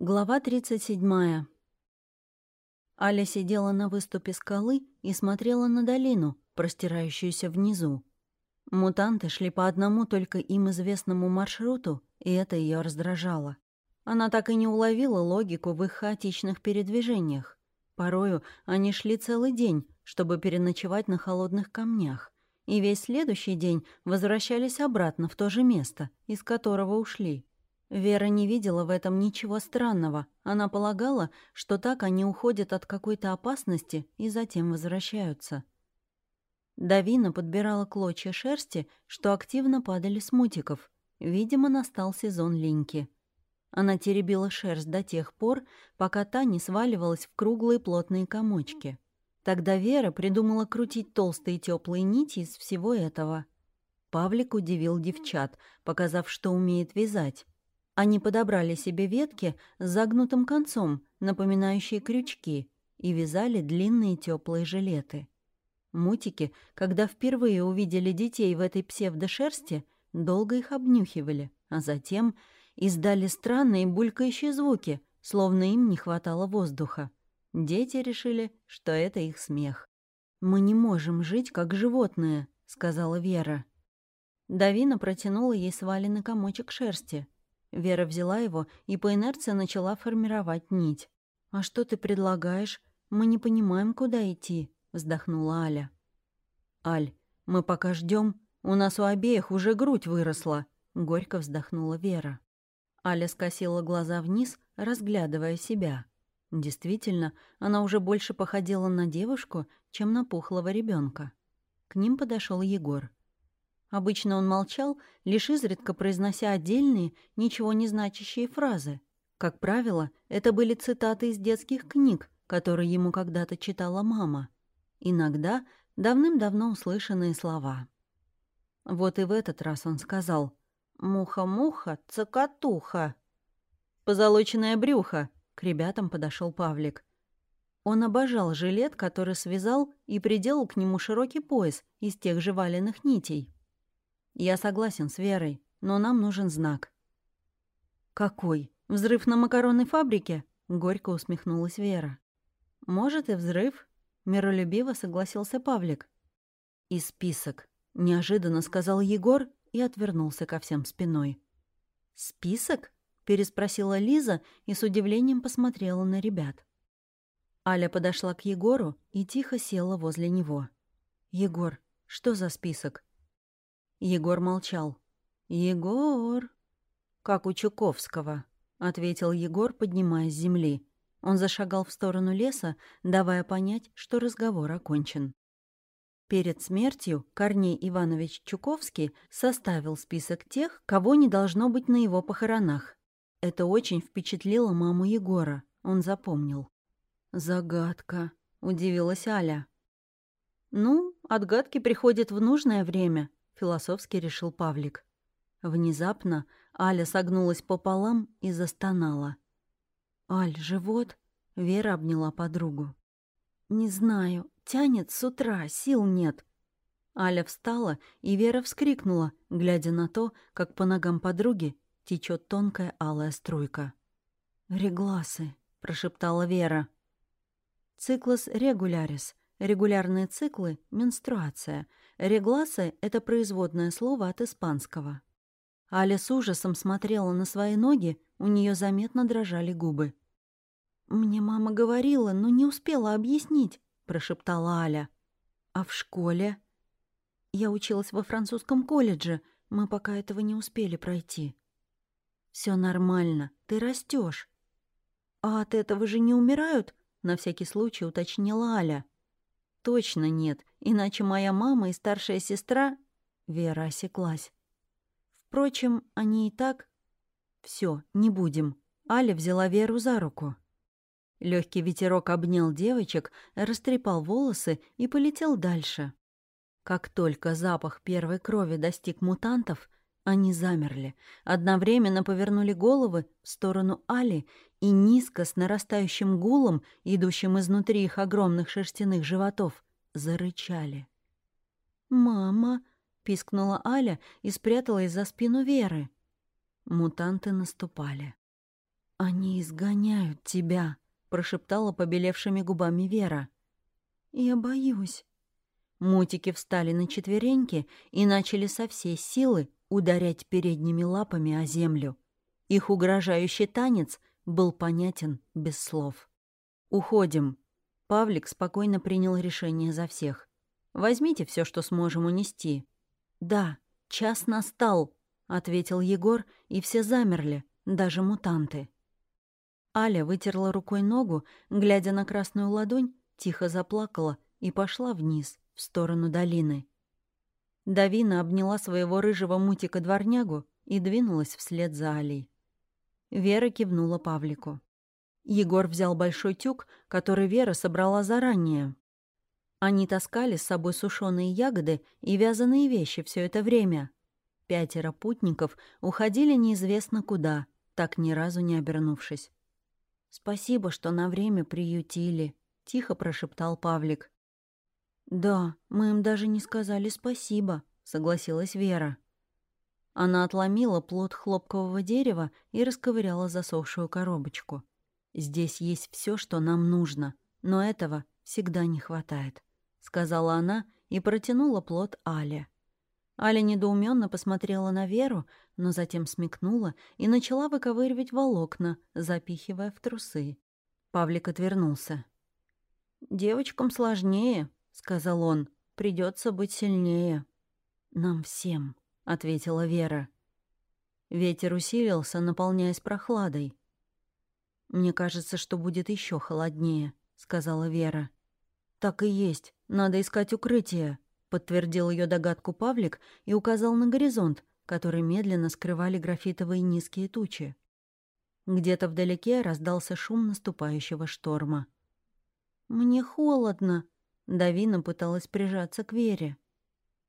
Глава 37. Аля сидела на выступе скалы и смотрела на долину, простирающуюся внизу. Мутанты шли по одному только им известному маршруту, и это ее раздражало. Она так и не уловила логику в их хаотичных передвижениях. Порою они шли целый день, чтобы переночевать на холодных камнях, и весь следующий день возвращались обратно в то же место, из которого ушли. Вера не видела в этом ничего странного. Она полагала, что так они уходят от какой-то опасности и затем возвращаются. Давина подбирала клочья шерсти, что активно падали с мутиков. Видимо, настал сезон линьки. Она теребила шерсть до тех пор, пока та не сваливалась в круглые плотные комочки. Тогда Вера придумала крутить толстые теплые нити из всего этого. Павлик удивил девчат, показав, что умеет вязать. Они подобрали себе ветки с загнутым концом, напоминающие крючки, и вязали длинные теплые жилеты. Мутики, когда впервые увидели детей в этой псевдошерсти, долго их обнюхивали, а затем издали странные булькающие звуки, словно им не хватало воздуха. Дети решили, что это их смех. «Мы не можем жить, как животные», — сказала Вера. Давина протянула ей сваленный комочек шерсти — Вера взяла его и по инерции начала формировать нить. «А что ты предлагаешь? Мы не понимаем, куда идти», — вздохнула Аля. «Аль, мы пока ждем. У нас у обеих уже грудь выросла», — горько вздохнула Вера. Аля скосила глаза вниз, разглядывая себя. Действительно, она уже больше походила на девушку, чем на пухлого ребенка. К ним подошел Егор. Обычно он молчал, лишь изредка произнося отдельные, ничего не значащие фразы. Как правило, это были цитаты из детских книг, которые ему когда-то читала мама. Иногда давным-давно услышанные слова. Вот и в этот раз он сказал «Муха-муха, цокотуха». «Позолоченное брюхо», — к ребятам подошел Павлик. Он обожал жилет, который связал и приделал к нему широкий пояс из тех же валенных нитей. «Я согласен с Верой, но нам нужен знак». «Какой? Взрыв на макаронной фабрике?» — горько усмехнулась Вера. «Может, и взрыв?» — миролюбиво согласился Павлик. «И список», — неожиданно сказал Егор и отвернулся ко всем спиной. «Список?» — переспросила Лиза и с удивлением посмотрела на ребят. Аля подошла к Егору и тихо села возле него. «Егор, что за список?» Егор молчал. «Егор!» «Как у Чуковского», — ответил Егор, поднимаясь с земли. Он зашагал в сторону леса, давая понять, что разговор окончен. Перед смертью Корней Иванович Чуковский составил список тех, кого не должно быть на его похоронах. Это очень впечатлило маму Егора, он запомнил. «Загадка», — удивилась Аля. «Ну, отгадки приходят в нужное время», философски решил Павлик. Внезапно Аля согнулась пополам и застонала. «Аль, живот?» — Вера обняла подругу. «Не знаю, тянет с утра, сил нет». Аля встала, и Вера вскрикнула, глядя на то, как по ногам подруги течет тонкая алая струйка. «Регласы», — прошептала Вера. «Циклос регулярис. Регулярные циклы — менструация. Регласы — это производное слово от испанского. Аля с ужасом смотрела на свои ноги, у нее заметно дрожали губы. «Мне мама говорила, но не успела объяснить», — прошептала Аля. «А в школе?» «Я училась во французском колледже, мы пока этого не успели пройти». Все нормально, ты растешь. «А от этого же не умирают?» — на всякий случай уточнила Аля. «Точно нет, иначе моя мама и старшая сестра...» Вера осеклась. Впрочем, они и так... Все, не будем. Аля взяла Веру за руку. Легкий ветерок обнял девочек, растрепал волосы и полетел дальше. Как только запах первой крови достиг мутантов, они замерли, одновременно повернули головы в сторону Али и низко с нарастающим гулом, идущим изнутри их огромных шерстяных животов, зарычали. «Мама!» — пискнула Аля и спряталась за спину Веры. Мутанты наступали. «Они изгоняют тебя», — прошептала побелевшими губами Вера. «Я боюсь». Мутики встали на четвереньки и начали со всей силы ударять передними лапами о землю. Их угрожающий танец был понятен без слов. «Уходим». Павлик спокойно принял решение за всех. «Возьмите все, что сможем унести». «Да, час настал», — ответил Егор, и все замерли, даже мутанты. Аля вытерла рукой ногу, глядя на красную ладонь, тихо заплакала и пошла вниз, в сторону долины. Давина обняла своего рыжего мутика-дворнягу и двинулась вслед за Алей. Вера кивнула Павлику. Егор взял большой тюк, который Вера собрала заранее. Они таскали с собой сушеные ягоды и вязаные вещи все это время. Пятеро путников уходили неизвестно куда, так ни разу не обернувшись. «Спасибо, что на время приютили», — тихо прошептал Павлик. «Да, мы им даже не сказали спасибо», — согласилась Вера. Она отломила плод хлопкового дерева и расковыряла засохшую коробочку. «Здесь есть все, что нам нужно, но этого всегда не хватает», — сказала она и протянула плод Але. Аля недоуменно посмотрела на Веру, но затем смекнула и начала выковыривать волокна, запихивая в трусы. Павлик отвернулся. «Девочкам сложнее», — сказал он. Придется быть сильнее». «Нам всем», — ответила Вера. Ветер усилился, наполняясь прохладой. «Мне кажется, что будет еще холоднее», — сказала Вера. «Так и есть. Надо искать укрытие», — подтвердил ее догадку Павлик и указал на горизонт, который медленно скрывали графитовые низкие тучи. Где-то вдалеке раздался шум наступающего шторма. «Мне холодно», — Давина пыталась прижаться к Вере.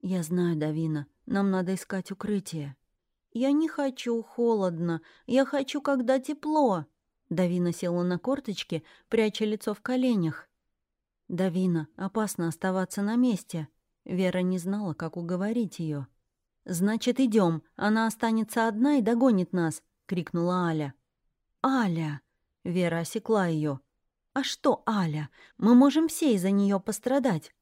«Я знаю, Давина, нам надо искать укрытие». «Я не хочу холодно, я хочу, когда тепло». Давина села на корточки, пряча лицо в коленях. «Давина, опасно оставаться на месте», Вера не знала, как уговорить ее. «Значит, идем. Она останется одна и догонит нас!» — крикнула Аля. «Аля!» — Вера осекла ее. «А что, Аля? Мы можем все из-за нее пострадать!»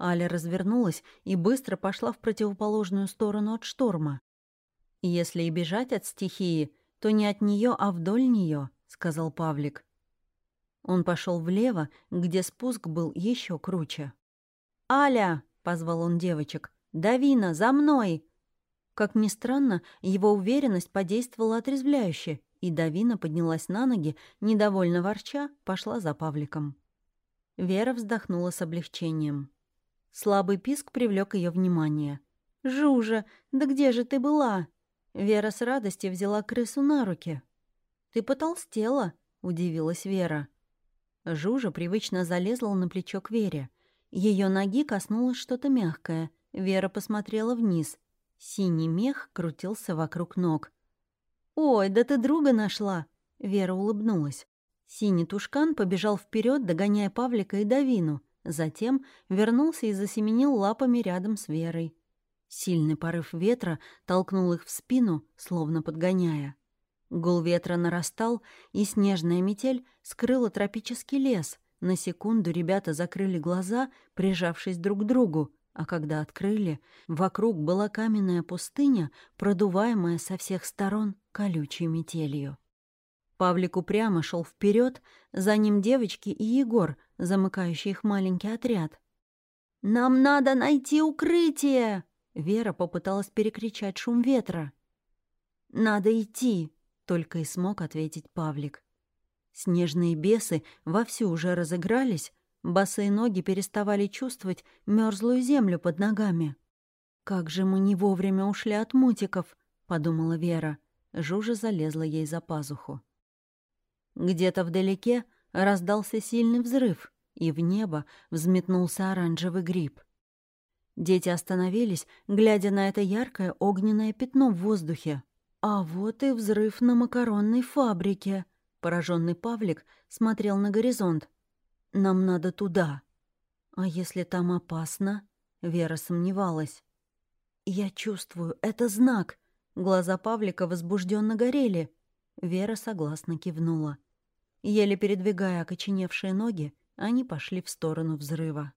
Аля развернулась и быстро пошла в противоположную сторону от шторма. «Если и бежать от стихии, то не от нее, а вдоль нее», — сказал Павлик. Он пошел влево, где спуск был еще круче. «Аля!» — позвал он девочек. «Давина, за мной!» Как ни странно, его уверенность подействовала отрезвляюще, и Давина поднялась на ноги, недовольно ворча, пошла за Павликом. Вера вздохнула с облегчением. Слабый писк привлек ее внимание. «Жужа, да где же ты была?» Вера с радостью взяла крысу на руки. «Ты потолстела?» — удивилась Вера. Жужа привычно залезла на плечо к Вере — ее ноги коснулось что-то мягкое. Вера посмотрела вниз. Синий мех крутился вокруг ног. «Ой, да ты друга нашла!» Вера улыбнулась. Синий тушкан побежал вперед, догоняя Павлика и Давину. Затем вернулся и засеменил лапами рядом с Верой. Сильный порыв ветра толкнул их в спину, словно подгоняя. Гул ветра нарастал, и снежная метель скрыла тропический лес, на секунду ребята закрыли глаза, прижавшись друг к другу, а когда открыли, вокруг была каменная пустыня, продуваемая со всех сторон колючей метелью. Павлик упрямо шел вперед, за ним девочки и Егор, замыкающий их маленький отряд. «Нам надо найти укрытие!» Вера попыталась перекричать шум ветра. «Надо идти!» — только и смог ответить Павлик. Снежные бесы вовсю уже разыгрались, босые ноги переставали чувствовать мерзлую землю под ногами. «Как же мы не вовремя ушли от мутиков!» — подумала Вера. Жужа залезла ей за пазуху. Где-то вдалеке раздался сильный взрыв, и в небо взметнулся оранжевый гриб. Дети остановились, глядя на это яркое огненное пятно в воздухе. А вот и взрыв на макаронной фабрике. Пораженный Павлик смотрел на горизонт. «Нам надо туда». «А если там опасно?» Вера сомневалась. «Я чувствую, это знак». Глаза Павлика возбужденно горели. Вера согласно кивнула. Еле передвигая окоченевшие ноги, они пошли в сторону взрыва.